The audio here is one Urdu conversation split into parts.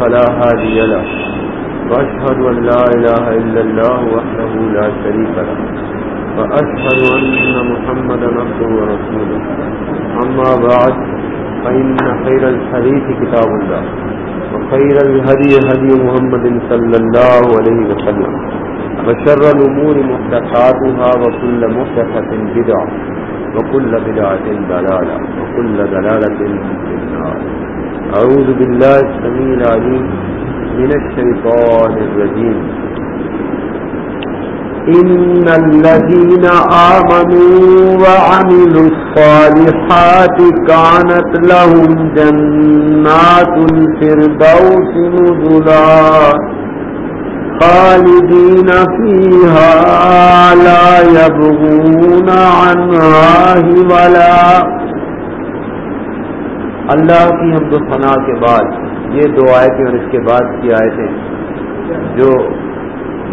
فلا هادي له، وأشهد أن لا إله إلا الله وحده لا شريك له، وأشهد أن محمدا عبده ورسوله. أما بعد، فإن خير الحديث كتاب الله، وخير الهدي هدي محمد صلى الله عليه وسلم، وشر الأمور محدثاتها، وكل محدثة بدعة، وكل بدعة ضلالة. وكل ضلالة في النار. أعوذ بالله السميع العليم من الشيطان الرجيم. إن الذين آمنوا وعملوا الصالحات كانت لهم جنات الفردوس نزلا خالدين فيها لا يبغون عنها ولا اللہ کی حمد و ثنا کے بعد، یہ دو آیتیں اور اس کے بعد کی آیتیں جو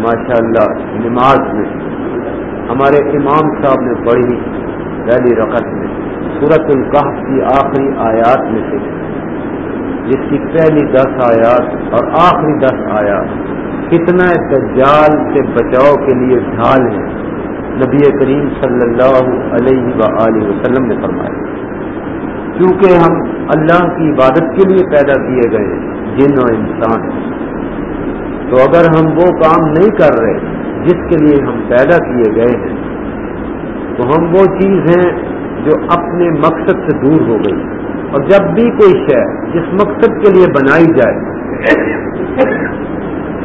ماشاء اللہ نماز میں ہمارے امام صاحب نے پڑھی پہلی رقط میں صورت القحف کی آخری آیات میں سے، جس کی پہلی دس آیات اور آخری دس آیات کتنا دجال سے بچاؤ کے لیے ڈھال ہے نبی کریم صلی اللہ علیہ و وسلم نے فرمایا۔ کیونکہ ہم اللہ کی عبادت کے لیے پیدا کیے گئے جن و انسان۔ تو اگر ہم وہ کام نہیں کر رہے جس کے لیے ہم پیدا کیے گئے ہیں، تو ہم وہ چیز ہیں جو اپنے مقصد سے دور ہو گئی۔ اور جب بھی کوئی شے جس مقصد کے لیے بنائی جائے،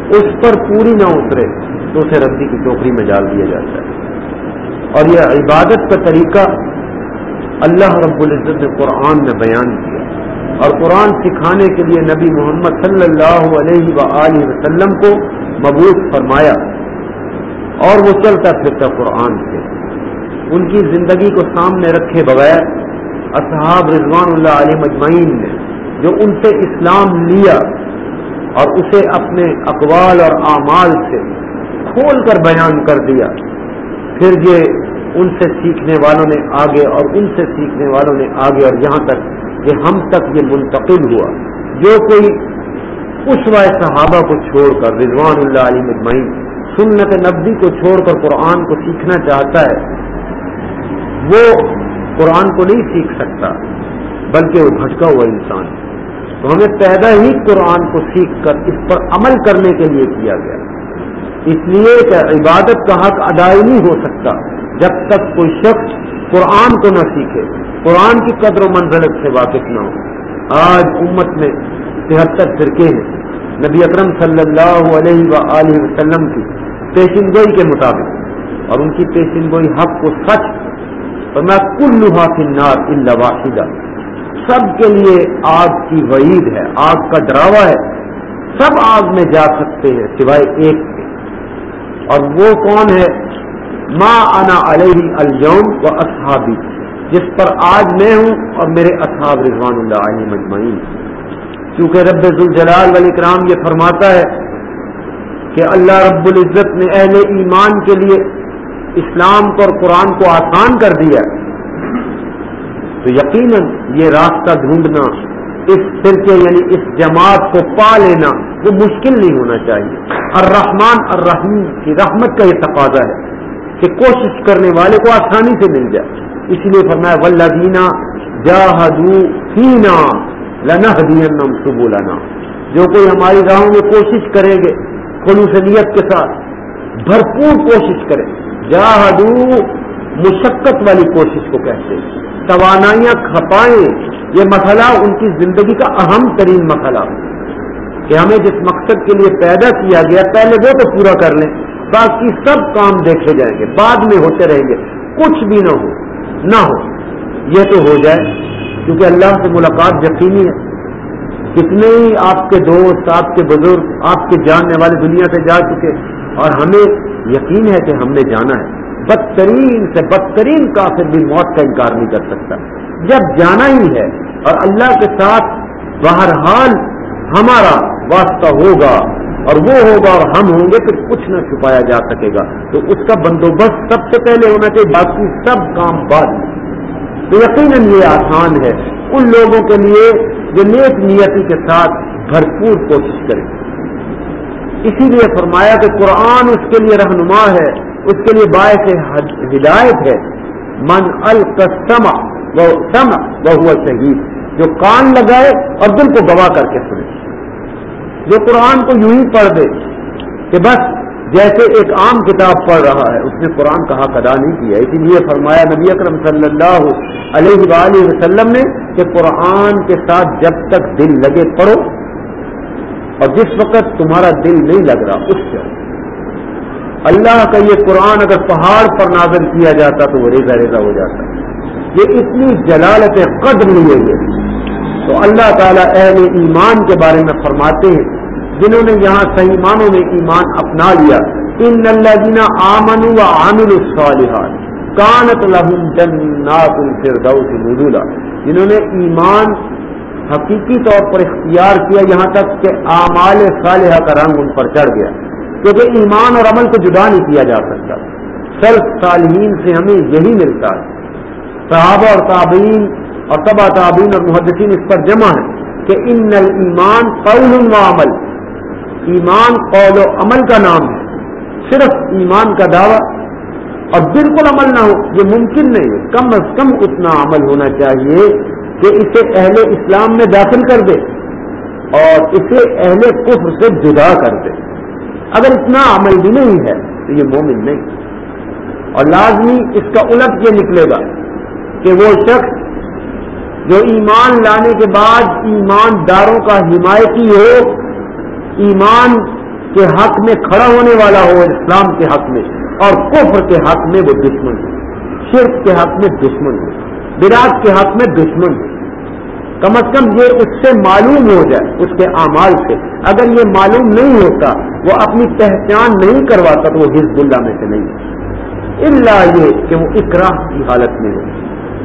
اس پر پوری نہ اترے، تو اسے ردی کی ٹوکری میں ڈال دیا جاتا ہے۔ اور یہ عبادت کا طریقہ اللہ رب العزت نے قرآن میں بیان کیا اور قرآن سکھانے کے لیے نبی محمد صلی اللہ علیہ و وسلم کو مبوط فرمایا اور وہ چلتا پھرتا قرآن سے۔ ان کی زندگی کو سامنے رکھے بغیر اصحاب رضوان اللہ علیہ مجمعین نے جو ان سے اسلام لیا اور اسے اپنے اقوال اور اعمال سے کھول کر بیان کر دیا، پھر یہ ان سے سیکھنے والوں نے آگے اور ان سے سیکھنے والوں نے آگے اور یہاں تک کہ ہم تک یہ منتقل ہوا۔ جو کوئی اس وائے صحابہ کو چھوڑ کر، رضوان اللہ علی مجمعین سنت نبی کو چھوڑ کر قرآن کو سیکھنا چاہتا ہے، وہ قرآن کو نہیں سیکھ سکتا، بلکہ وہ بھٹکا ہوا انسان تو ہمیں پیدا ہی قرآن کو سیکھ کر اس پر عمل کرنے کے لیے کیا گیا۔ اس لیے کہ عبادت کا حق ادائی نہیں ہو سکتا۔ جب تک کوئی شخص قرآن کو نہ سیکھے، قرآن کی قدر و منزلت سے واقف نہ ہو۔ آج امت میں تہتر فرقے ہیں۔ نبی اکرم صلی اللہ علیہ و وسلم کی پیشن گوئی کے مطابق۔ اور ان کی پیشن گوئی حق کو سچ۔ اور میں کل لوہا نار اللہ واحدہ۔ سب کے لیے آگ کی وعید ہے، آگ کا ڈراوا ہے۔ سب آگ میں جا سکتے ہیں سوائے ایک کے۔ اور وہ کون ہے؟ ما انا علیہ الجوم و اصحابی جس پر آج میں ہوں اور میرے اصحاب رضوان اللہ علیہ مجمعین۔ کیونکہ رب الجلال ولی کرام یہ فرماتا ہے کہ اللہ رب العزت نے اہل ایمان کے لیے اسلام کو اور قرآن کو آسان کر دیا تو یقیناً یہ راستہ ڈھونڈنا، اس فرقے یعنی اس جماعت کو پا لینا، وہ مشکل نہیں ہونا چاہیے۔ الرحمن الرحیم کی رحمت کا یہ تقاضا ہے۔ کہ کوشش کرنے والے کو آسانی سے مل جائے۔ اس لیے فرمایا ولدینہ جاہدو فینا لنا دینم سبو لنا جو کوئی ہماری راہوں میں کوشش کریں گے خلوصیت کے ساتھ، بھرپور کوشش کرے۔ جاہدو مشقت والی کوشش کو کہتے ہیں۔ توانائیاں کھپائیں۔ یہ مسئلہ ان کی زندگی کا اہم ترین مسئلہ کہ ہمیں جس مقصد کے لیے پیدا کیا گیا، پہلے وہ تو پورا کر لیں۔ باقی سب کام دیکھے جائیں گے، بعد میں ہوتے رہیں گے۔ کچھ بھی نہ ہو نہ ہو۔ یہ تو ہو جائے، کیونکہ اللہ سے ملاقات یقینی ہے۔ کتنے ہی آپ کے دوست، آپ کے بزرگ، آپ کے جاننے والے دنیا سے جا چکے، اور ہمیں یقین ہے کہ ہم نے جانا ہے۔ بدترین سے بدترین کافر بھی موت کا انکار نہیں کر سکتا۔ جب جانا ہی ہے، اور اللہ کے ساتھ بہرحال ہمارا واسطہ ہوگا اور وہ ہوگا اور ہم ہوں گے تو کچھ نہ چھپایا جا سکے گا۔ تو اس کا بندوبست سب سے پہلے ہونا چاہیے، باقی سب کام بعد تو یقیناً یہ آسان ہے۔ ان لوگوں کے لیے جو نیک نیتی کے ساتھ بھرپور کوشش کریں۔ اسی لیے فرمایا کہ قرآن اس کے لیے رہنما ہے، اس کے لیے باعث ہدایت ہے۔ من القسم وہ سم وہ ہوا شہید۔ جو کان لگائے اور دل کو گواہ کر کے سنے۔ جو قرآن کو یوں ہی پڑھ دے کہ بس جیسے ایک عام کتاب پڑھ رہا ہے، اس نے قرآن کا حق ادا نہیں کیا۔ اسی لیے فرمایا نبی اکرم صلی اللہ علیہ وآلہ وسلم نے کہ قرآن کے ساتھ جب تک دل لگے پڑھو اور جس وقت تمہارا دل نہیں لگ رہا، اس سے۔ اللہ کا یہ قرآن اگر پہاڑ پر نازل کیا جاتا تو وہ ریزا ریزا ہو جاتا۔ یہ اتنی جلالت قدر لیے گئے۔ تو اللہ تعالیٰ اہل ایمان کے بارے میں فرماتے ہیں، جنہوں نے یہاں صحیح معنوں میں ایمان اپنا لیا۔ ان اللہ جینا آمن و عامل الصالحات کانت لہم جنات الفردوس نزولا۔ جنہوں نے ایمان حقیقی طور پر اختیار کیا یہاں تک کہ اعمال صالحہ کا رنگ ان پر چڑھ گیا۔ کیونکہ ایمان اور عمل کو جدا نہیں کیا جا سکتا۔ سلف صالحین سے ہمیں یہی ملتا ہے۔ صحابہ اور تابعین اور تبا تعبین اور محدثین اس پر جمع ہے کہ ان ایمان قول و عمل، ایمان قول و عمل کا نام ہے۔ صرف ایمان کا دعویٰ اور بالکل عمل نہ ہو، یہ ممکن نہیں ہے۔ کم از کم اتنا عمل ہونا چاہیے کہ اسے اہل اسلام میں داخل کر دے اور اسے اہل کفر سے جدا کر دے۔ اگر اتنا عمل بھی نہیں ہے تو یہ مومن نہیں۔ اور لازمی اس کا الٹ یہ نکلے گا کہ وہ شخص جو ایمان لانے کے بعد ایمانداروں کا حمایتی ہو، ایمان کے حق میں کھڑا ہونے والا ہو، اسلام کے حق میں، اور کفر کے حق میں وہ دشمن ہو، شرک کے حق میں دشمن ہو براج کے حق میں دشمن ہو۔ کم از کم یہ اس سے معلوم ہو جائے، اس کے اعمال سے۔ اگر یہ معلوم نہیں ہوتا، وہ اپنی پہچان نہیں کرواتا تو وہ حزب اللہ میں سے نہیں۔ اللہ یہ کہ وہ اقرا کی حالت میں ہو،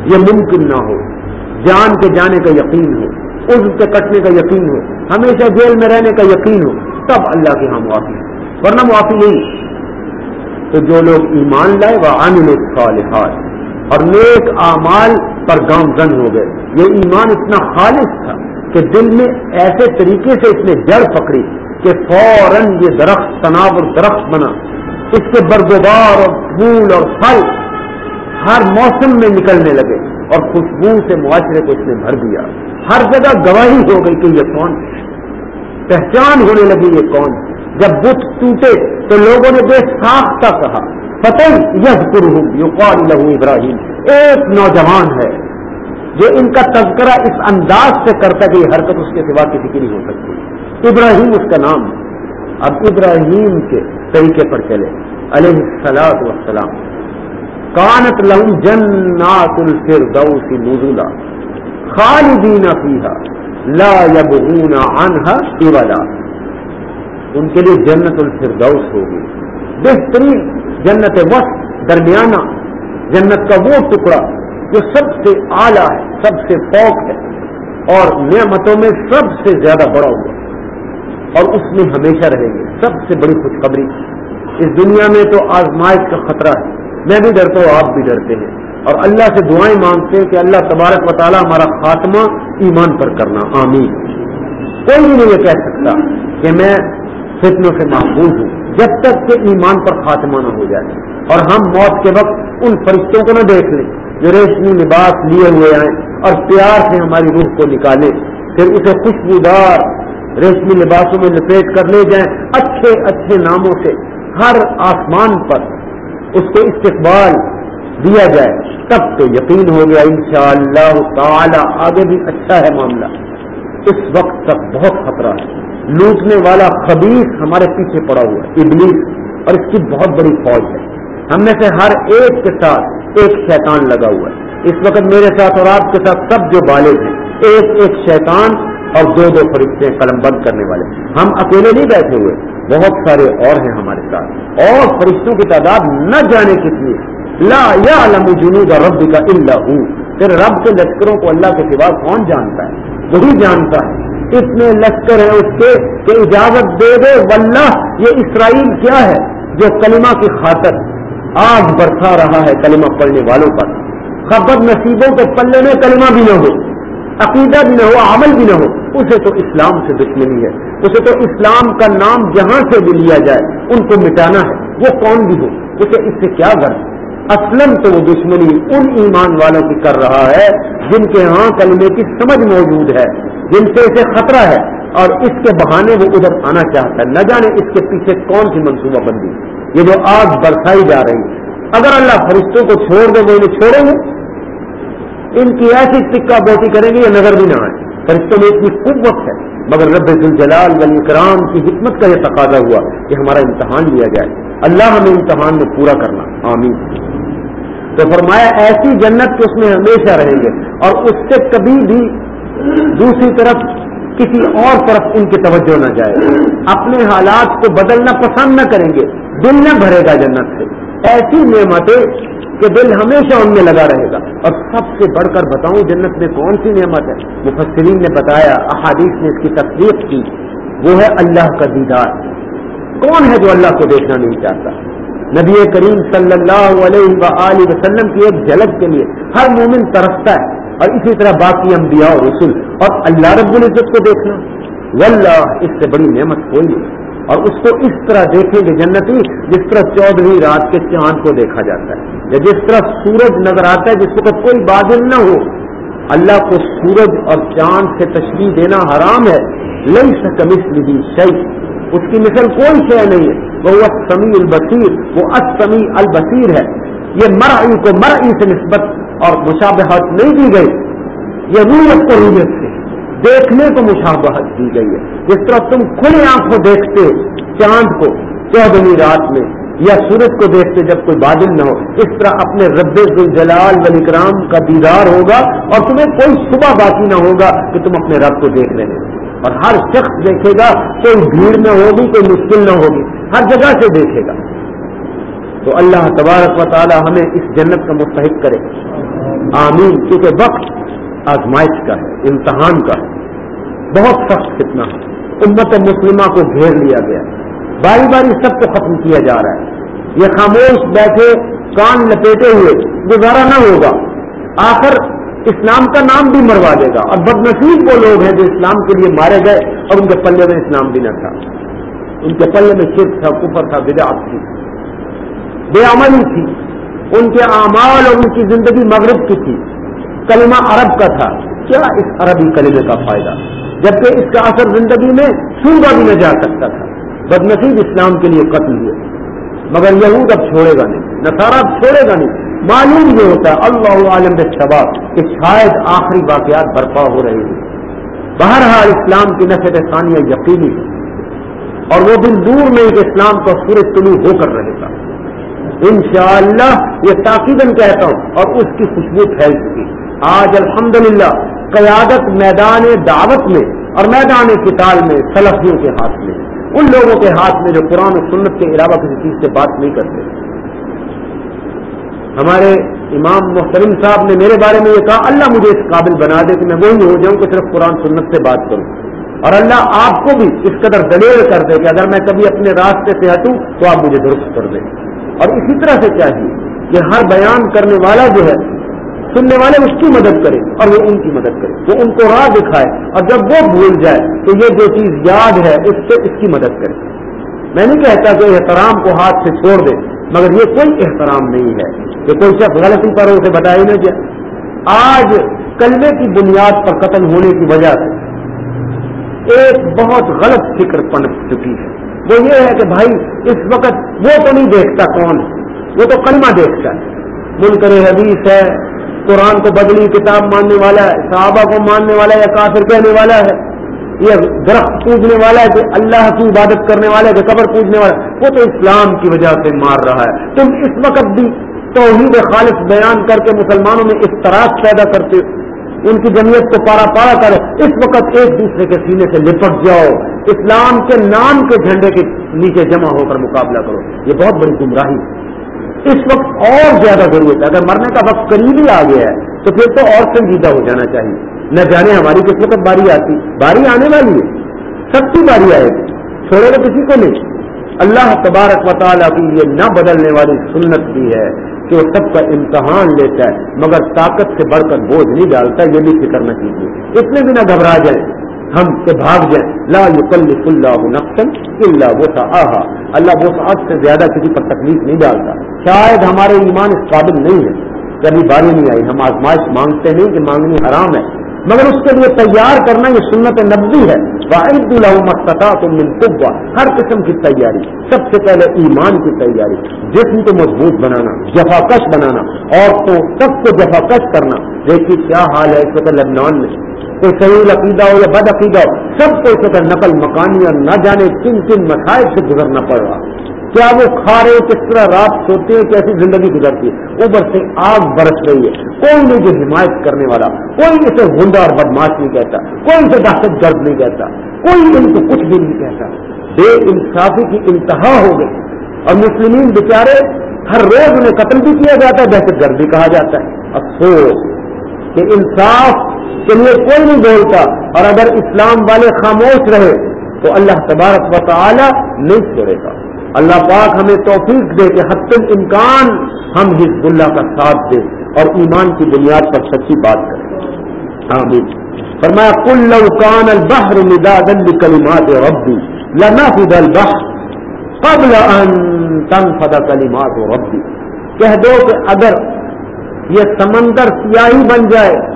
یہ ممکن نہ ہو۔ جان کے جانے کا یقین ہو، عزم کے کٹنے کا یقین ہو، ہمیشہ جیل میں رہنے کا یقین ہو، تب اللہ کے ہاں معافی ورنہ معافی نہیں۔ تو جو لوگ ایمان لائے، وہ عامل صالحات۔ اور نیک اعمال پر گام زن ہو گئے۔ یہ ایمان اتنا خالص تھا کہ دل میں ایسے طریقے سے اس نے جڑ پکڑی کہ فوراً یہ درخت تناب اور درخت بنا۔ اس کے برگوبار اور پھول اور پھل ہر موسم میں نکلنے لگے۔ اور خوشبو سے معاشرے کو اس نے بھر دیا۔ ہر جگہ گواہی ہو گئی کہ یہ کون ہے۔ پہچان ہونے لگی یہ کون ہے۔ جب بت ٹوٹے تو لوگوں نے بے ساختہ کہا پتہ یس ہوں یو قول لہو ابراہیم۔ ایک نوجوان ہے جو ان کا تذکرہ اس انداز سے کرتا کہ یہ حرکت اس کے سوا کسی کی نہیں ہو سکتی۔ ابراہیم اس کا نام۔ اب ابراہیم کے طریقے پر چلے۔ علیہ السلام وسلام کانت لہم جنات الفردوس نزولا خالدین فیہا لا یبغون عنہا اولا ان کے لیے جنت الفردوس ہوگی۔ بہترین جنت وقت درمیانہ جنت کا وہ ٹکڑا جو سب سے اعلیٰ ہے، سب سے فوق ہے اور نعمتوں میں سب سے زیادہ بڑا ہوا۔ اور اس میں ہمیشہ رہیں گے۔ سب سے بڑی خوشخبری۔ اس دنیا میں تو آزمائش کا خطرہ ہے۔ میں بھی ڈرتا ہوں، آپ بھی ڈرتے ہیں۔ اور اللہ سے دعائیں مانگتے ہیں کہ اللہ تبارک و تعالیٰ ہمارا خاتمہ ایمان پر کرنا۔ آمین۔ کوئی بھی نہیں یہ کہہ سکتا کہ میں فتنوں سے محفوظ ہوں، جب تک کہ ایمان پر خاتمہ نہ ہو جائے۔ اور ہم موت کے وقت ان فرشتوں کو نہ دیکھ لیں جو ریشمی لباس لیے ہوئے آئیں اور پیار سے ہماری روح کو نکالے پھر اسے خوشبودار ریشمی لباسوں میں لپیٹ کر لے جائیں۔ اچھے اچھے ناموں سے ہر آسمان پر اس کو استقبال دیا جائے، تب تو یقین ہو گیا انشاءاللہ تعالی آگے بھی اچھا ہے معاملہ۔ اس وقت تک بہت خطرہ ہے۔ لوٹنے والا خبیص ہمارے پیچھے پڑا ہوا ہے، ابلیس، اور اس کی بہت بڑی فوج ہے۔ ہم میں سے ہر ایک کے ساتھ ایک شیطان لگا ہوا ہے۔ اس وقت میرے ساتھ اور آپ کے ساتھ سب جو بالغ ہیں، ایک ایک شیطان اور دو دو فرشتے قلم بند کرنے والے۔ ہم اکیلے نہیں بیٹھے ہوئے۔ بہت سارے اور ہیں ہمارے ساتھ۔ اور فرشتوں کی تعداد نہ جانے کتنی۔ لا یا علم جنوب رب کا اللہ ہوں پھر رب کے لشکروں کو اللہ کے سوا کون جانتا ہے؟ وہی جانتا ہے۔ اتنے لشکر ہیں اس کے کہ اجازت دے دے، واللہ، یہ اسرائیل کیا ہے؟ جو کلمہ کی خاطر آگ برسا رہا ہے کلمہ پڑھنے والوں پر۔ خبر نصیبوں کے پلے میں کلمہ بھی نہ ہو، عقیدہ بھی نہ ہو، عمل بھی نہ ہو، اسے تو اسلام سے دشمنی ہے۔ اسے تو اسلام کا نام جہاں سے بھی لیا جائے، ان کو مٹانا ہے۔ وہ کون بھی ہو، اسے اس سے کیا غرض؟ اسلم تو وہ دشمنی ان ایمان والوں کی کر رہا ہے جن کے ہاں کلمے کی سمجھ موجود ہے، جن سے اسے خطرہ ہے۔ اور اس کے بہانے وہ ادھر آنا چاہتا ہے۔ نہ جانے اس کے پیچھے کون سی منصوبہ بندی۔ یہ جو آگ برسائی جا رہی ہے۔ اگر اللہ فرشتوں کو چھوڑ دے، وہ انہیں چھوڑیں گے۔ ان کی ایسی ٹکا بوٹی کریں گے، یہ نظر بھی نہ آئے۔ فرشتوں میں اتنی قوت ہے۔ مگر رب الجلال ولی کرام کی حکمت کا یہ تقاضا ہوا کہ ہمارا امتحان لیا جائے۔ اللہ ہمیں امتحان میں پورا کرنا۔ آمین۔ تو فرمایا، ایسی جنت کہ اس میں ہمیشہ رہیں گے۔ اور اس سے کبھی بھی دوسری طرف کسی اور طرف ان کی توجہ نہ جائے۔ اپنے حالات کو بدلنا پسند نہ کریں گے۔ دل نہ بھرے گا جنت سے۔ ایسی نعمتیں کہ دل ہمیشہ ان میں لگا رہے گا۔ اور سب سے بڑھ کر بتاؤں جنت میں کون سی نعمت ہے؟ مفسرین نے بتایا، احادیث نے اس کی تصدیق کی۔ وہ ہے اللہ کا دیدار۔ کون ہے جو اللہ کو دیکھنا نہیں چاہتا؟ نبی کریم صلی اللہ علیہ وسلم کی ایک جھلک کے لیے ہر مومن ترستا ہے۔ اور اسی طرح باقی انبیاء اور رسول۔ اور اللہ رب العزت کو دیکھنا۔ واللہ، اس سے بڑی نعمت کوئی ہے اور اس کو اس طرح دیکھیں گے جنتی جس طرح چودہویں رات کے چاند کو دیکھا جاتا ہے۔ یا جس طرح سورج نظر آتا ہے، جس وقت کوئی بادل نہ ہو۔ اللہ کو سورج اور چاند سے تشریح دینا حرام ہے۔ لئی سکمس لی شعی اس کی مثل کوئی شے نہیں ہے۔ وہ سمی البصیر وہ اسمی البصیر ہے۔ یہ مرعی کو مرعی سے نسبت اور مشابہت نہیں دی گئی۔ یہ رویت کو رویت دیکھنے کو مشابہت دی گئی ہے۔ جس طرح تم کھلی آنکھوں دیکھتے چاند کو چودہویں رات میں، یا سورج کو دیکھتے جب کوئی بادل نہ ہو، اس طرح اپنے رب الجلال ولی کرام کا دیدار ہوگا اور تمہیں کوئی صبح باقی نہ ہوگا کہ تم اپنے رب کو دیکھ رہے اور ہر شخص دیکھے گا، کوئی بھیڑ میں ہوگی، کوئی مشکل نہ ہوگی، ہر جگہ سے دیکھے گا۔ تو اللہ تبارک و تعالی ہمیں اس جنت کا مستحق کرے۔ آمین۔ کیونکہ وقت آزمائش کا ہے، امتحان کا ہے۔ بہت سخت کتنا ہے۔ امت مسلمہ کو گھیر لیا گیا۔ باری باری سب کو ختم کیا جا رہا ہے۔ یہ خاموش بیٹھے، کان لپیٹے ہوئے، گزارا نہ ہوگا۔ آخر اسلام کا نام بھی مروا دے گا۔ اور بد نصیب وہ لوگ ہیں جو اسلام کے لیے مارے گئے اور ان کے پلے میں اسلام بھی نہ تھا۔ ان کے پلے میں شرک تھا، کفر تھا، بدعت تھی۔ بے عملی تھی۔ ان کے اعمال اور ان کی زندگی مغرب کی تھی۔ کلمہ عرب کا تھا۔ کیا اس عربی کلمے کا فائدہ؟ جبکہ اس کا اثر زندگی میں سوگا بھی نہ جا سکتا تھا۔ بد نصیب اسلام کے لیے قتل ہوئے مگر یہود اب چھوڑے گا نہیں نسارا اب چھوڑے گا نہیں۔ معلوم یہ ہوتا ہے، اللہ عالم شباب کہ شاید آخری واقعات برپا ہو رہے ہیں۔ بہرحال اسلام کی نفر ثانیہ یقینی اور وہ دن دور میں ایک اسلام کا سورج طلوع ہو کر رہے گا۔ انشاءاللہ یہ تاکیدن کہتا ہوں اور اس کی خوشبو پھیل چکی۔ ہے آج الحمدللہ قیادت میدان دعوت میں اور میدان کتال میں سلفیوں کے ہاتھ میں، ان لوگوں کے ہاتھ میں جو قرآن و سنت کے علاوہ کسی چیز سے بات نہیں کرتے۔ ہمارے امام محترم صاحب نے میرے بارے میں یہ کہا، اللہ مجھے اس قابل بنا دے کہ میں وہی ہو جاؤں کہ صرف قرآن سنت سے بات کروں۔ اور اللہ آپ کو بھی اس قدر دلیل کر دے کہ اگر میں کبھی اپنے راستے سے ہٹوں تو آپ مجھے درست کر دیں۔ اور اسی طرح سے چاہیے کہ ہر بیان کرنے والا جو ہے سننے والے اس کی مدد کرے اور وہ ان کی مدد کرے، وہ ان کو راہ دکھائے اور جب وہ بھول جائے تو یہ جو چیز یاد ہے اس سے اس کی مدد کرے۔ میں نہیں کہتا کہ احترام کو ہاتھ سے چھوڑ دے، مگر یہ کوئی احترام نہیں ہے کہ کوئی شخص غلطی پر اسے بتائی نہ جائے۔ آج کلمے کی بنیاد پر قتل ہونے کی وجہ سے ایک بہت غلط فکر پنپ چکی ہے۔ وہ یہ ہے کہ بھائی، اس وقت وہ تو نہیں دیکھتا کون وہ تو کلمہ دیکھتا ہے۔ منکر حدیث ہے قرآن کو بدلی کتاب ماننے والا ہے، صحابہ کو ماننے والا ہے یا کافر کہنے والا ہے یہ درخت پوجنے والا ہے کہ اللہ کی عبادت کرنے والا ہے کہ قبر پوجنے والا ہے، وہ تو اسلام کی وجہ سے مار رہا ہے۔ تم اس وقت بھی توحید خالص بیان کر کے مسلمانوں میں اختراق پیدا کرتے ہو۔ ان کی جمعیت کو پارا پارا کرو۔ اس وقت ایک دوسرے کے سینے سے لپٹ جاؤ۔ اسلام کے نام کے جھنڈے کے نیچے جمع ہو کر مقابلہ کرو۔ یہ بہت بڑی گمراہی ہے۔ اس وقت اور زیادہ ضرورت ہے۔ اگر مرنے کا وقت قریب ہی آ گیا ہے، تو پھر تو اور سنجیدہ ہو جانا چاہیے۔ نہ جانے ہماری کس وقت باری آتی۔ باری آنے والی ہے۔ سب کی باری آئے گی۔ چھوڑے گا کسی کو نہیں۔ اللہ تبارک و تعالیٰ کی یہ نہ بدلنے والی سنت بھی ہے کہ وہ سب کا امتحان لیتا ہے، مگر طاقت سے بڑھ کر بوجھ نہیں ڈالتا، یہ بھی فکر نہ کیجیے۔ اتنے بھی نہ گھبرا جائیں۔ ہم سے بھاگ جائیں۔ لا یکلف اللہ نقصن اللہ وہ اللہ وہ سے زیادہ کسی پر تکلیف نہیں ڈالتا۔ شاید ہمارے ایمان اس قابل نہیں ہے۔ کبھی باری نہیں آئی۔ ہم آزمائش مانگتے نہیں کہ مانگنی حرام ہے۔ مگر اس کے لیے تیار کرنا یہ سنت نبی ہے۔ واحد الحمت تو ہر قسم کی تیاری۔ سب سے پہلے ایمان کی تیاری۔ جسم کو مضبوط بنانا، جفا کش بنانا اور تو سب کو جفا کش کرنا۔ دیکھیے کیا حال ہے اس وقت لبنان میں۔ کوئی صحیح عقیدہ ہو یا بد عقیدہ ہو، سب کو اس وقت نقل مکانی اور نہ جانے کن کن مسائل سے گزرنا پڑ رہا۔ کیا وہ کھا رہے، کس طرح رات سوتے ہیں، کیسی زندگی گزرتی ہے؟ اوپر سے آگ برس رہی ہے۔ کوئی نہیں جو حمایت کرنے والا، کوئی اسے گنڈا اور بدماش نہیں کہتا، کوئی اسے دہشت گرد نہیں کہتا، کوئی ان کو کچھ بھی نہیں کہتا۔ بے انصافی کی انتہا ہو گئی۔ اور مسلمین بیچارے، ہر روز انہیں قتل بھی کیا جاتا ہے، دہشت گرد بھی کہا جاتا ہے۔ افسوس کہ انصاف کے لیے کوئی نہیں بولتا اور اگر اسلام والے خاموش رہے تو اللہ تبارک و تعالی نہیں چھوڑے گا۔ اللہ پاک ہمیں توفیق دے کہ حت الامکان ہم حزب اللہ کا ساتھ دیں اور ایمان کی بنیاد پر سچی بات کریں۔ آمین۔ فرمایا کل لوکان البحر مدادا لکلمات ربی لنفد البحر قبل ان تنفد کلمات ربی۔ کہہ دو کہ اگر یہ سمندر سیاہی بن جائے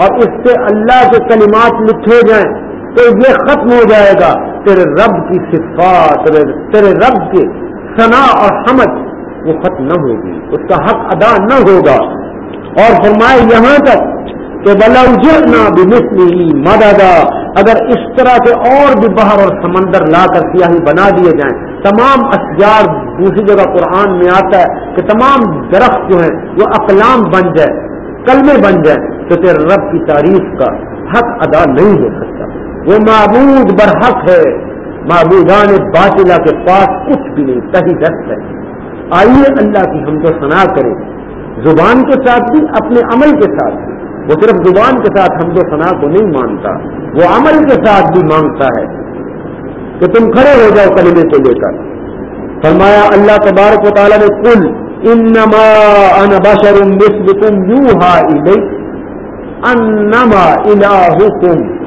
اور اس سے اللہ کے کلمات لکھے جائیں تو یہ ختم ہو جائے گا، تیرے رب کی صفات، تیرے رب کے ثنا اور حمد، وہ ختم نہ ہوگی، اس کا حق ادا نہ ہوگا۔ اور فرمائے یہاں تک کہ بلوجنا بھی مسلی مدادا اگر اس طرح کے اور بھی باہر اور سمندر لا کر سیاہی بنا دیے جائیں۔ تمام اشجار دوسری جگہ قرآن میں آتا ہے کہ تمام درخت جو ہیں، وہ اقلام بن جائے کلمے بن جائیں۔ تو تیرے رب کی تعریف کا حق ادا نہیں ہو سکتا۔ وہ معبود برحق ہے۔ معبودان باطلا کے پاس کچھ بھی نہیں، صحیح دست ہے۔ آئیے اللہ کی ہم کو سنا کریں۔ زبان کے ساتھ بھی، اپنے عمل کے ساتھ بھی۔ وہ صرف زبان کے ساتھ ہم کو سنا کو نہیں مانتا، وہ عمل کے ساتھ بھی مانگتا ہے۔ کہ تم کھڑے ہو جاؤ کلمے کو لے کر۔ فرمایا اللہ تبارک و تعالیٰ نے کل انما انا بشر مثلكم يوحى الي انما الهكم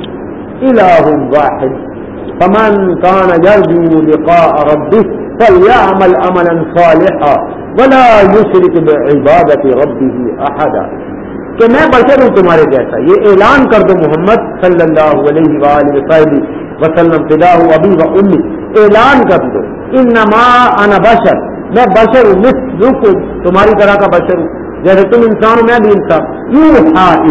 إله واحد. فمن كان يرجو لقاء ربه فليعمل عملا صالحا ولا يشرك بعبادة ربه أحدا. کہ میں بشر ہوں تمہارے جیسا. یہ اعلان کر دو محمد صلی اللہ علیہ وآلہ وسلم وسلم فدا ابھی و امی. اعلان کر دو. انما انا بشر. میں بشر ہوں مثلکم. تمہاری طرح کا بشر ہوں. جیسے تم انسان میں بھی انسان یوں ہاں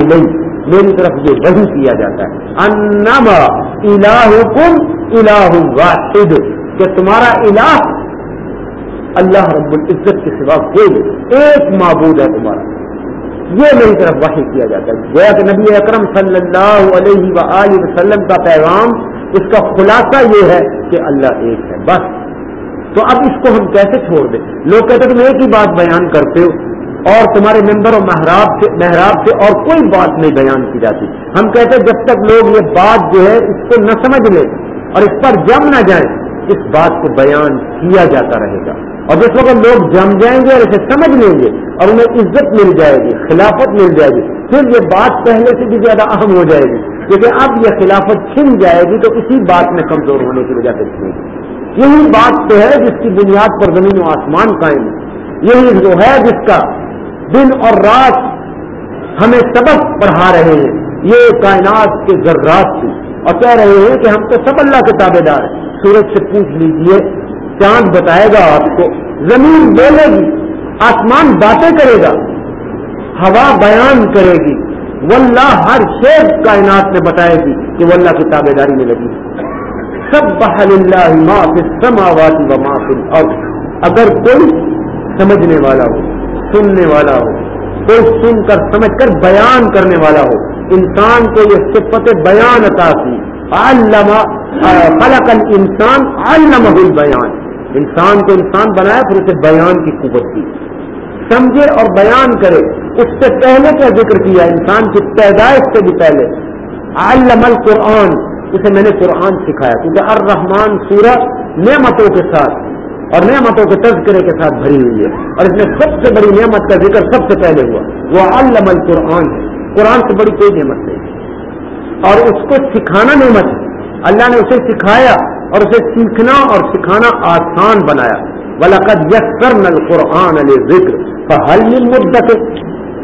میری طرف یہ وہی کیا جاتا ہے۔ انما الہکم الہ واحد، کہ تمہارا الہ اللہ رب العزت کے سوا کوئی ایک معبود ہے تمہارا۔ یہ میری طرف وحی کیا جاتا ہے۔ گویا کہ نبی اکرم صلی اللہ علیہ و وسلم کا پیغام، اس کا خلاصہ یہ ہے کہ اللہ ایک ہے۔ بس۔ تو اب اس کو ہم کیسے چھوڑ دیں؟ لوگ کہتے ہیں تم ایک ہی بات بیان کرتے ہو۔ اور تمہارے ممبر اور محراب سے محراب سے اور کوئی بات نہیں بیان کی جاتی۔ ہم کہتے ہیں جب تک لوگ یہ بات جو ہے اس کو نہ سمجھ لیں اور اس پر جم نہ جائیں، اس بات کو بیان کیا جاتا رہے گا۔ اور جس وقت لوگ جم جائیں گے اور اسے سمجھ لیں گے اور انہیں عزت مل جائے گی، خلافت مل جائے گی، پھر یہ بات پہلے سے بھی زیادہ اہم ہو جائے گی۔ کیونکہ اب یہ خلافت چھن جائے گی تو اسی بات میں کمزور ہونے کی وجہ سے چھنے گی یہی بات تو ہے جس کی بنیاد پر زمین و آسمان قائم ہے۔ یہی جو ہے جس کا دن اور رات ہمیں سبق پڑھا رہے ہیں۔ یہ کائنات کے ذرات تھی اور کہہ رہے ہیں کہ ہم تو سب اللہ کے تابے دار ہیں۔ سورج سے پوچھ لیجیے، چاند بتائے گا آپ کو، زمین بولے گی، آسمان باتیں کرے گا، ہوا بیان کرے گی۔ واللہ ہر شیر کائنات میں بتائے گی کہ وہ اللہ کی تابے داری میں لگی۔ سب بحل اللہ ما فی السماوات و ما فی الارض۔ اگر کوئی سمجھنے والا ہو سننے والا ہو، کوئی سن کر، سمجھ کر بیان کرنے والا ہو۔ انسان کو یہ صفت بیان عطا کی۔ علامہ خلق انسان علامہ بیان انسان کو انسان بنایا، پھر اسے بیان کی قوت دی۔ سمجھے اور بیان کرے۔ اس سے پہلے کیا ذکر کیا؟ انسان کی پیدائش سے بھی پہلے۔ علم القرآن، اسے میں نے قرآن سکھایا۔ کیونکہ الرحمان سورہ نعمتوں کے ساتھ۔ اور نعمتوں کے تذکرے کے ساتھ بھری ہوئی ہے۔ اور اس میں سب سے بڑی نعمت کا ذکر سب سے پہلے ہوا۔ وہ علم القرآن ہے۔ قرآن سے بڑی کوئی نعمت نہیں۔ اور اس کو سکھانا نعمت ہے۔ اللہ نے اسے سکھایا اور اسے سیکھنا اور سکھانا آسان بنایا۔ ولاقت یس کر نل قرآن علیہ ذکر حل مدت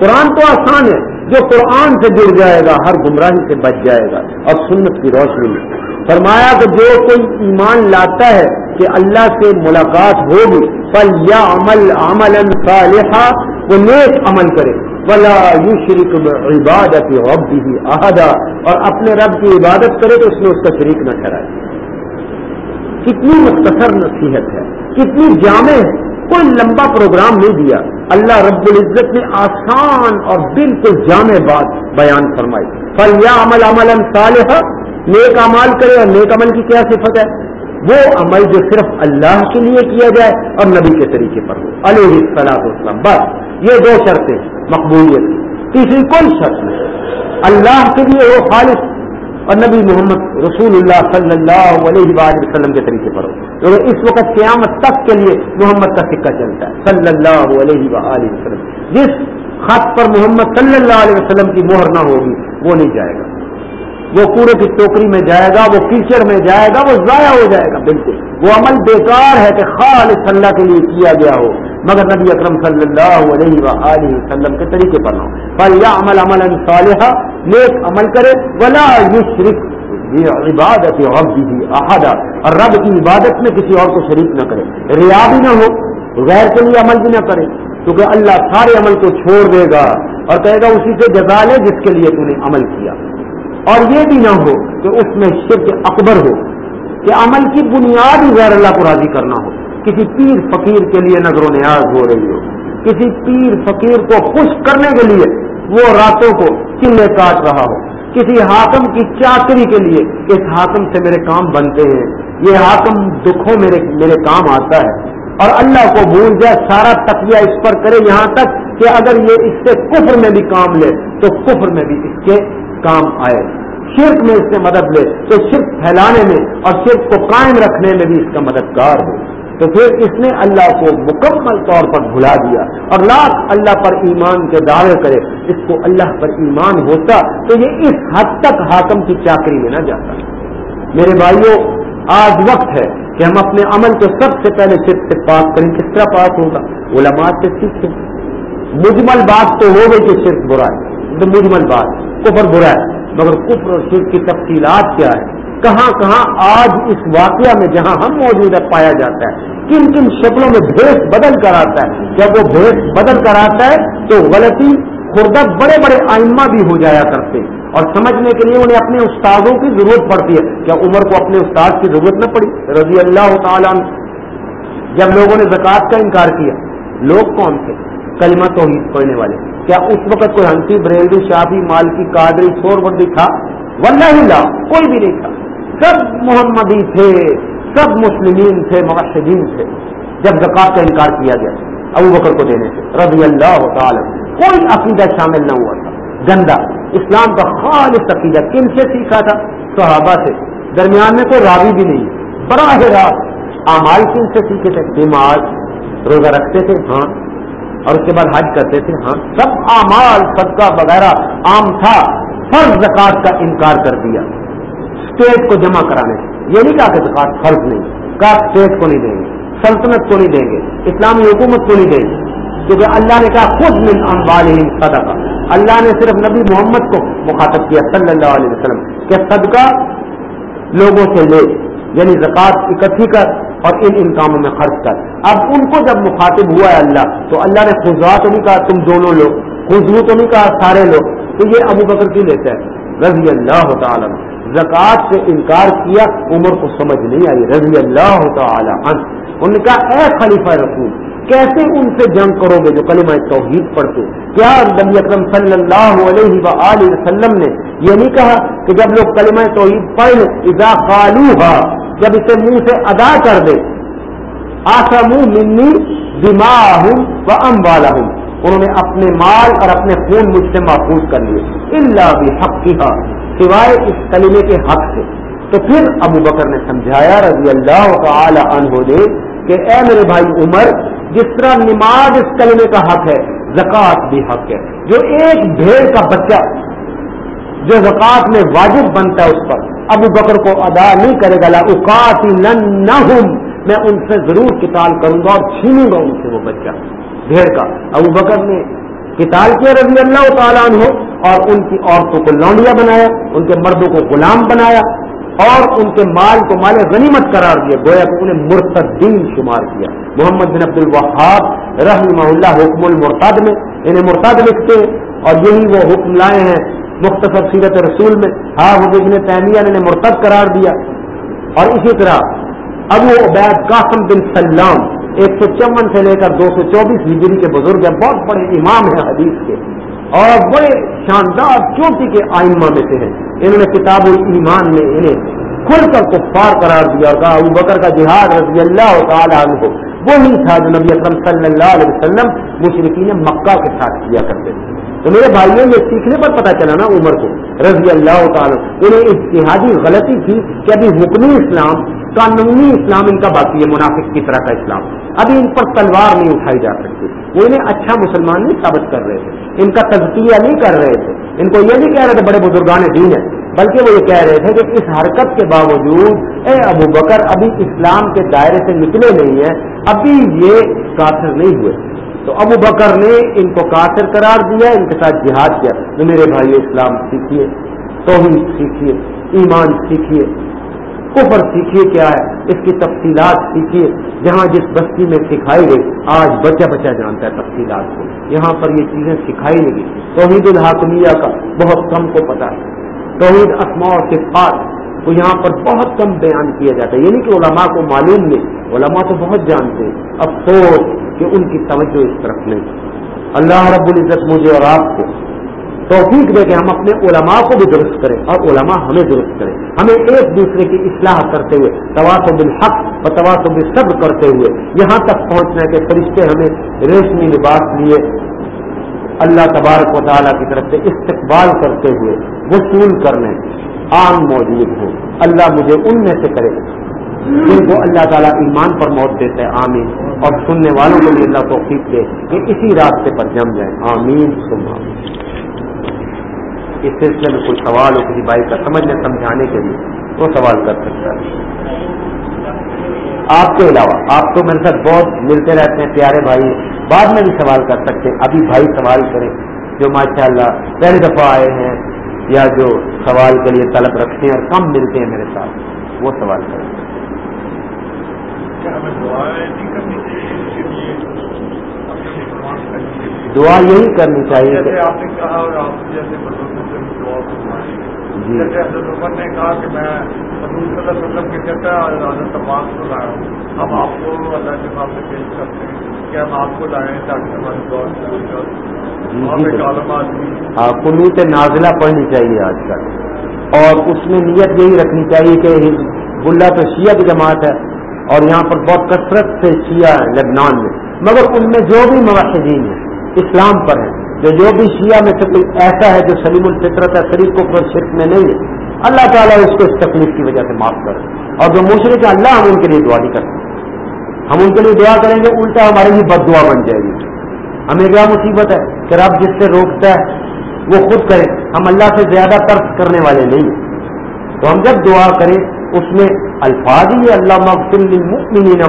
قرآن تو آسان ہے۔ جو قرآن سے جڑ جائے گا، ہر گمراہی سے بچ جائے گا۔ اور سنت کی روشنی میں۔ فرمایا کہ جو کوئی ایمان لاتا ہے کہ اللہ سے ملاقات ہوگی پل یا عمل عمل صالحہ وہ نیک عمل کرے۔ بلا یو شریک عبادت ربی احدا اور اپنے رب کی عبادت کرے تو اس میں اس کا شریک نہ ٹھہرائے۔ کتنی مختصر نصیحت ہے، کتنی جامع ہے۔ کوئی لمبا پروگرام نہیں دیا۔ اللہ رب العزت نے آسان اور بالکل جامع بات بیان فرمائی۔ فل یا عمل عمل صالحہ نیک امال کرے اور نیک عمل کی کیا صفت ہے؟ وہ عمل جو صرف اللہ کے لیے کیا جائے اور نبی کے طریقے پر ہو۔ علیہ السلام اسلام بس، یہ دو شرطیں مقبولیت تیسری کوئی شرط نہیں اللہ کے لیے وہ خالص اور نبی محمد رسول اللہ صلی اللہ علیہ وآلہ وسلم کے طریقے پر ہو۔ کیونکہ اس وقت قیامت تک کے لیے محمد کا سکہ چلتا ہے۔ صلی اللہ علیہ وآلہ وسلم۔ جس خط پر محمد صلی اللہ علیہ وسلم کی مہر نہ ہوگی، وہ نہیں جائے گا۔ وہ کوڑے کی ٹوکری میں جائے گا، وہ کیچڑ میں جائے گا، وہ ضائع ہو جائے گا۔ بالکل۔ وہ عمل بیکار ہے کہ خالص اللہ کے لیے کیا گیا ہو۔ مگر نبی اکرم صلی اللہ علیہ وآلہ وسلم کے طریقے پر نہ ہو۔ پر یا عمل عمل صالحہ نیک عمل کرے۔ ولا یشرک عبادت احدا۔ اور رب کی عبادت میں کسی اور کو شریک نہ کرے۔ ریا بھی نہ ہو، غیر کے لیے عمل بھی نہ کرے۔ کیونکہ اللہ سارے عمل کو چھوڑ دے گا اور کہے گا اسی سے جزا لے جس کے لیے تو نے عمل کیا۔ اور یہ بھی نہ ہو کہ اس میں شرک اکبر ہو، کہ عمل کی بنیاد ہی غیر اللہ کو راضی کرنا ہو۔ کسی پیر فقیر کے لیے نظر و نیاز ہو رہی ہو۔ کسی پیر فقیر کو خوش کرنے کے لیے وہ راتوں کو چلے کاٹ رہا ہو۔ کسی حاکم کی چاکری کے لیے اس حاکم سے میرے کام بنتے ہیں۔ یہ حاکم دکھوں میرے میرے کام آتا ہے۔ اور اللہ کو بھول جائے، سارا تقویہ اس پر کرے یہاں تک کہ اگر یہ اس سے کفر میں بھی کام لے، تو کفر میں بھی اس کے کام آئے۔ شرک میں اس سے مدد لے، تو شرک پھیلانے میں اور شرک کو قائم رکھنے میں بھی اس کا مددگار ہو۔ تو پھر اس نے اللہ کو مکمل طور پر بھلا دیا اور لاکھ اللہ پر ایمان کے دعوے کرے، اس کو اللہ پر ایمان ہوتا تو یہ اس حد تک حاکم کی چاکری میں نہ جاتا۔ میرے بھائیوں، آج وقت ہے کہ ہم اپنے عمل کو سب سے پہلے شرک سے پاس کریں۔ کس طرح پاس ہوگا؟ علماء سے سیکھیں۔ مجمل بات تو ہو گئی کہ شرک برا ہے۔ تو مجمل بات کفر برا ہے، مگر کفر اور شرک کی تفصیلات کیا ہے؟ کہاں کہاں آج اس واقعہ میں جہاں ہم موجود ہے پایا جاتا ہے، کن کن شکلوں میں بھیس بدل کر آتا ہے؟ جب وہ بھیس بدل کر آتا ہے تو غلطی خوردہ بڑے بڑے آئمہ بھی ہو جایا کرتے اور سمجھنے کے لیے انہیں اپنے استادوں کی ضرورت پڑتی ہے۔ کیا عمر کو اپنے استاد کی ضرورت نہ پڑی؟ رضی اللہ تعالیٰ جب لوگوں نے زکوٰۃ کا انکار کیا، لوگ کون تھے؟ کلمہ توحید پڑھنے والے۔ کیا اس وقت کوئی ہنسی، بریلوی شافی مالکی، قادری، شور بندی تھا؟ ولہ لا کوئی بھی نہیں تھا۔ سب محمدی تھے، سب مسلمین تھے معاشدین تھے۔ جب زکات کا انکار کیا گیا، ابو بکر کو دینے سے، رضی اللہ تعالی کوئی عقیدہ شامل نہ ہوا تھا۔ گندا اسلام کا خالص عقیدہ کن سے سیکھا تھا؟ صحابہ سے۔ درمیان میں کوئی راوی بھی نہیں۔ براہ راست امال کن سے سیکھے تھے۔ بیمار، روزہ رکھتے تھے۔ ہاں اور اس کے بعد حج کرتے تھے ہاں سب اعمال، صدقہ وغیرہ، عام تھا، فرض زکات کا انکار کر دیا۔ اسٹیٹ کو جمع کرانے سے یہ نہیں کہا کہ زکات فرض نہیں، کہا اسٹیٹ کو نہیں دیں گے، سلطنت کو نہیں دیں گے، اسلامی حکومت کو نہیں دیں گے۔ کیونکہ اللہ نے کہا خود من اموالہم صدقہ۔ اللہ نے صرف نبی محمد کو مخاطب کیا صلی اللہ علیہ وسلم کہ صدقہ لوگوں سے لے یعنی زکات اکٹھی کر اور ان ان کاموں میں خرچ کر۔ اب ان کو جب مخاطب ہوا ہے اللہ، تو اللہ نے خزوا تو نہیں کہا تم دونوں لوگ خوشبو تو نہیں کہا سارے لوگ۔ تو یہ ابو بکر کی لیتا ہے رضی اللہ تعالیٰ زکوٰۃ سے انکار کیا، عمر کو سمجھ نہیں آئی۔ رضی اللہ تعالی عنہ۔ ان کا اے خلیفہ رسول، کیسے ان سے جنگ کرو گے جو کلمہ توحید پڑھتے؟ کیا نبی اکرم صلی اللہ علیہ و وسلم نے یہ نہیں کہا کہ جب لوگ کلمہ توحید پڑھ لیں ادا قالو جب اسے منہ سے ادا کر دے، آسا منہ منی دماغ ہوں و ام والا ہوں انہوں نے اپنے مال اور اپنے خون مجھ سے محفوظ کر لیے۔ اللہ بھی حق کی سوائے اس کلمے کے حق سے۔ تو پھر ابو بکر نے سمجھایا رضی اللہ تعالی عنہ نے کہ اے میرے بھائی عمر، جس طرح نماز اس کلمے کا حق ہے، زکوٰۃ بھی حق ہے۔ جو ایک بھیڑ کا بچہ جو زکوٰۃ میں واجب بنتا ہے اس پر۔ ابو بکر کو ادا نہیں کرے گا اوقات نہ میں ان سے ضرور کتاب کروں گا اور چھینوں گا ان سے وہ بچہ۔ بھیڑ کا۔ ابو بکر نے کتاب کیا رضی اللہ تعالیٰ عنہ، اور ان کی عورتوں کو لونڈیا بنایا، ان کے مردوں کو غلام بنایا، اور ان کے مال کو مال غنیمت قرار دیا، گویا کہ انہیں مرتدین شمار کیا۔ محمد بن عبد الوہاب رحم اللہ حکم المرتاد میں یعنی انہیں مرتاد لکھتے ہیں، اور یہی وہ حکم لائے ہیں مختصر سیرت رسول میں ہاں ابن تیمیہ نے مرتد قرار دیا۔ اور اسی طرح ابو عبید قاسم بن سلام، ایک سو چون سے لے کر دو سو چوبیس ہجری کے بزرگ ہیں، بہت بڑے امام ہیں حدیث کے۔ اور بڑے شاندار چوٹی کے آئمہ میں سے ہیں۔ انہوں نے کتاب المان میں انہیں کھل کر کفار قرار دیا اور کہا، ابو بکر کا جہاد رضی اللہ تعالیٰ عنہ، وہی تھا جو نبی اکرم صلی اللہ علیہ وسلم مشرقین مکہ کے ساتھ کیا کرتے تھے۔ تو میرے بھائیوں، یہ سیکھنے پر پتا چلا نا عمر کو، رضی اللہ تعالیٰ انہیں اتحادی غلطی تھی کہ ابھی حکمی اسلام، قانونی اسلام ان کا باقی ہے، منافق کی طرح کا اسلام۔ ابھی ان پر تلوار نہیں اٹھائی جا سکتی۔ وہ انہیں اچھا مسلمان نہیں ثابت کر رہے تھے۔ ان کا تجزیہ نہیں کر رہے تھے۔ ان کو یہ نہیں کہہ رہے تھے بڑے بزرگان دین ہے بلکہ وہ یہ کہہ رہے تھے کہ اس حرکت کے باوجود، اے ابو بکر، ابھی اسلام کے دائرے سے نکلے نہیں ہیں، ابھی یہ کافر نہیں ہوئے۔ تو ابو بکر نے ان کو کافر قرار دیا، ان کے ساتھ جہاد کیا۔ تو میرے بھائی اسلام سیکھیے، توحید سیکھیے، ایمان سیکھیے، کفر سیکھیے کیا ہے، اس کی تفصیلات سیکھیے۔ جہاں جس بستی میں سکھائی گئی، آج بچہ بچہ جانتا ہے تفصیلات کو۔ یہاں پر یہ چیزیں سکھائی نہیں گئی۔ توحید الحاکمیہ کا بہت کم کو پتا ہے۔ توحید اسماء اور صفات کو یہاں پر بہت کم بیان کیا جاتا ہے۔ یعنی کہ علماء کو معلوم نہیں، علماء تو بہت جانتے ہیں۔ افسوس کہ ان کی توجہ اس طرف نہیں۔ اللہ رب العزت مجھے اور آپ کو توفیق دے کے ہم اپنے علماء کو بھی درست کریں اور علماء ہمیں درست کریں۔ ہمیں ایک دوسرے کی اصلاح کرتے ہوئے تواس و بالحق و تواس و بالصبر کرتے ہوئے، یہاں تک پہنچنا ہے کہ فرشتے ہمیں ریشمی لباس لیے اللہ تبارک و تعالیٰ کی طرف سے استقبال کرتے ہوئے وصول کرنے عام موجود ہوں اللہ مجھے ان میں سے کرے۔ جن کو اللہ تعالیٰ ایمان پر موت دیتے ہیں، آمین۔ اور سننے والوں کو بھی اللہ توفیق دے کہ اسی راستے پر جم جائیں۔ آمین۔ سم آمین۔ اس سلسلے میں کوئی سوال ہو، کسی بھائی کا سمجھنے سمجھانے کے لیے، وہ سوال کر سکتا ہے۔ آپ کے علاوہ، آپ تو میرے ساتھ بہت ملتے رہتے ہیں، پیارے بھائی۔ بعد میں بھی سوال کر سکتے ہیں۔ ابھی بھائی سوال کریں جو ماشاء اللہ پہلی دفعہ آئے ہیں یا جو سوال کے لیے طلب رکھتے ہیں اور کم ملتے ہیں میرے ساتھ، وہ سوال کریں۔ دعا یہی کرنی چاہیے آپ نے کہا اور آپ جیسے جی۔ حضرت عمر نے کہا کہ میں حضور صلی اللہ علیہ وسلم کے کہتا حضرت عباس کو لایا ہوں۔ ہم آپ کو اللہ کے سامنے پیش کرتے ہیں کہ ہم آپ کو لائیں تاکہ ہماری دور قنوت نازلہ پڑھنی چاہیے آج کل۔ اور اس میں نیت یہی رکھنی چاہیے کہ بلا تو شیعہ کی جماعت ہے۔ اور یہاں پر بہت کثرت سے شیعہ ہے لبنان میں۔ مگر ان میں جو بھی مواحدین ہیں، اسلام پر ہیں۔ جو جو بھی شیعہ میں سے کوئی ایسا ہے جو سلیم الفطرت ہے شریف کو شرک میں نہیں ہے، اللہ تعالیٰ اس کو اس تکلیف کی وجہ سے معاف کر اور جو مشرق ہے اللہ ہم ان کے لیے دعا نہیں کرتے۔ ہم ان کے لیے دعا کریں گے، الٹا ہمارے لیے بد دعا بن جائے گی۔ ہمیں کیا مصیبت ہے کہ رب جس سے روکتا ہے، وہ خود کرے۔ ہم اللہ سے زیادہ ترک کرنے والے نہیں تو ہم جب دعا کریں اس میں الفاظ ہی اللہ مغفر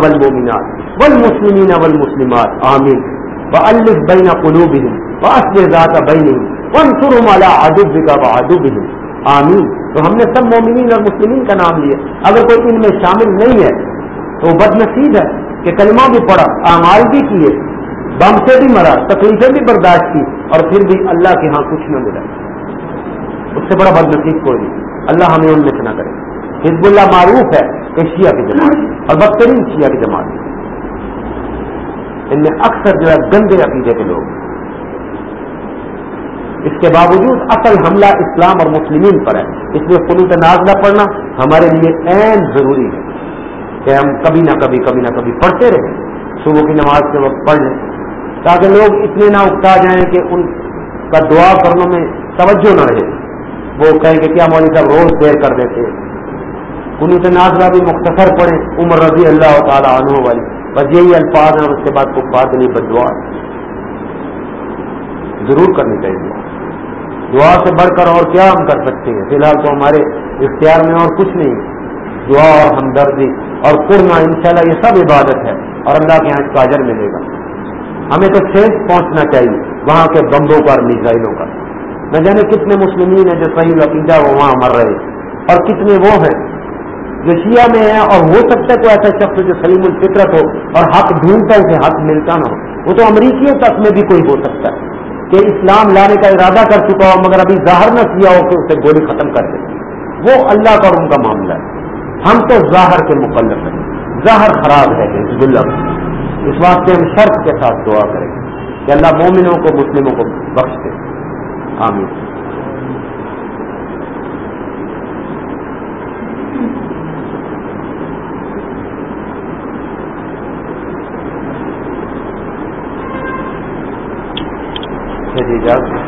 والمؤمنات والمسلمین والمسلمات، آمین. والف بین قلوبہم ذات بہن ون سر مالا ادب کا آمین. تو ہم نے سب مومنین اور مسلمین کا نام لیا۔ اگر کوئی ان میں شامل نہیں ہے تو بد نصیب ہے کہ کلمہ بھی پڑا اعمال بھی کیے، بم سے بھی مرا، تکلیفیں بھی برداشت کی اور پھر بھی اللہ کے ہاں کچھ نہ ملا۔ اس سے بڑا بد نصیب کوئی نہیں۔ اللہ ہمیں ان میں سے نہ کرے۔ حزب اللہ معروف ہے کہ شیعہ کی جماعت اور بدترین شیعہ کی جماعت ان میں اکثر جو ہے گندے عقیدے کے لوگ اس کے باوجود اصل حملہ اسلام اور مسلمین پر ہے۔ اس لیے قلوط نازلہ پڑھنا ہمارے لیے عین ضروری ہے کہ ہم کبھی نہ کبھی کبھی نہ کبھی پڑھتے رہیں۔ صبح کی نماز کے وقت پڑھ لیں۔ تاکہ لوگ اتنے نہ اکتا جائیں کہ ان کا دعا کرنے میں توجہ نہ رہے۔ وہ کہیں کہ کیا مولوی صاحب روز دیر کر دیتے قلوط نازلہ بھی مختصر پڑھیں عمر رضی اللہ تعالیٰ عنہ والی۔ بس یہی الفاظ ہیں، اور اس کے بعد کو بات نہیں بد دعا۔ ضرور کرنی چاہیے دعا۔ سے بڑھ کر اور کیا ہم کر سکتے ہیں؟ فی الحال تو ہمارے اختیار میں اور کچھ نہیں۔ دعا اور ہمدردی اور قرما انشاءاللہ یہ سب عبادت ہے، اور اللہ کے یہاں کاجر ملے گا۔ ہمیں تو ٹھیک پہنچنا چاہیے، وہاں کے بمبوں کا اور میزائلوں کا نہ جانے کتنے مسلمین ہیں جو صحیح عقیدہ وہ وہاں مر رہے اور کتنے وہ ہیں جو شیعہ میں ہے اور ہو سکتا ہے کوئی ایسا شخص جو سلیم الفطرت ہو اور حق ڈھونڈتا ہے اسے حق ملتا نہ ہو۔ وہ تو امریکیوں تک میں بھی کوئی ہو سکتا ہے کہ اسلام لانے کا ارادہ کر چکا ہو، مگر ابھی ظاہر نہ کیا ہو کہ اسے گولی ختم کر دے۔ وہ اللہ کا ان کا معاملہ ہے۔ ہم تو ظاہر کے مقلف ہیں۔ ظاہر خراب ہے حزب اللہ اس واسطے ہم شرط کے ساتھ دعا کریں کہ اللہ مومنوں کو، مسلموں کو بخش دے آمین۔ جی